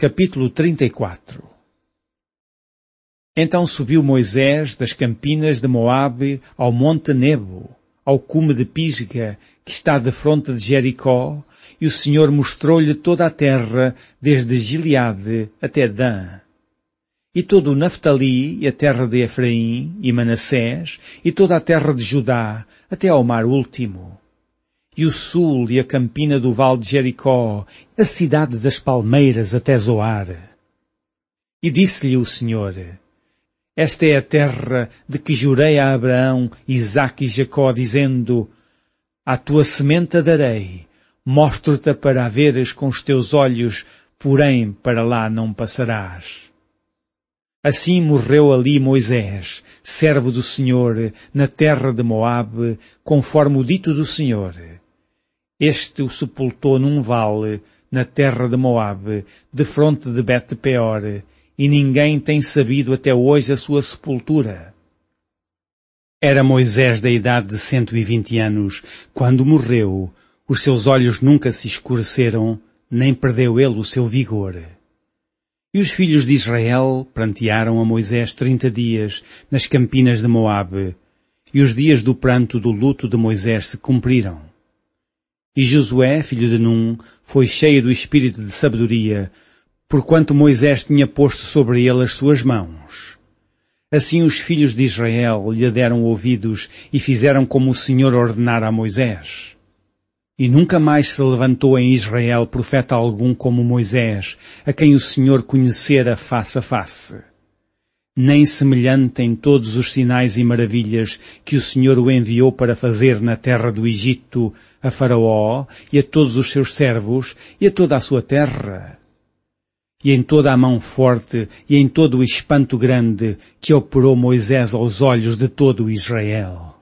Capítulo 34 Então subiu Moisés das campinas de Moabe ao monte Nebo, ao cume de Pisga, que está de fronte de Jericó, e o Senhor mostrou-lhe toda a terra, desde Gileade até Dan. E todo o Naftali, e a terra de Efraim, e Manassés, e toda a terra de Judá, até ao mar último e o sul e a campina do vale de Jericó, a cidade das palmeiras até Zoar. E disse-lhe o Senhor, esta é a terra de que jurei a Abraão, Isaque e Jacó, dizendo, à tua semente a darei, mostro-te para a veres com os teus olhos, porém para lá não passarás. Assim morreu ali Moisés, servo do Senhor, na terra de Moabe, conforme o dito do Senhor. Este o sepultou num vale, na terra de Moabe, de fronte de Bet-peor, e ninguém tem sabido até hoje a sua sepultura. Era Moisés da idade de cento e vinte anos, quando morreu, os seus olhos nunca se escureceram, nem perdeu ele o seu vigor. E os filhos de Israel prantearam a Moisés trinta dias nas campinas de Moabe, e os dias do pranto do luto de Moisés se cumpriram. E Josué, filho de Num, foi cheio do espírito de sabedoria, porquanto Moisés tinha posto sobre ele as suas mãos. Assim os filhos de Israel lhe deram ouvidos e fizeram como o Senhor ordenara a Moisés. E nunca mais se levantou em Israel profeta algum como Moisés, a quem o Senhor conhecera face a face nem semelhante em todos os sinais e maravilhas que o Senhor o enviou para fazer na terra do Egito a Faraó e a todos os seus servos e a toda a sua terra. E em toda a mão forte e em todo o espanto grande que operou Moisés aos olhos de todo Israel.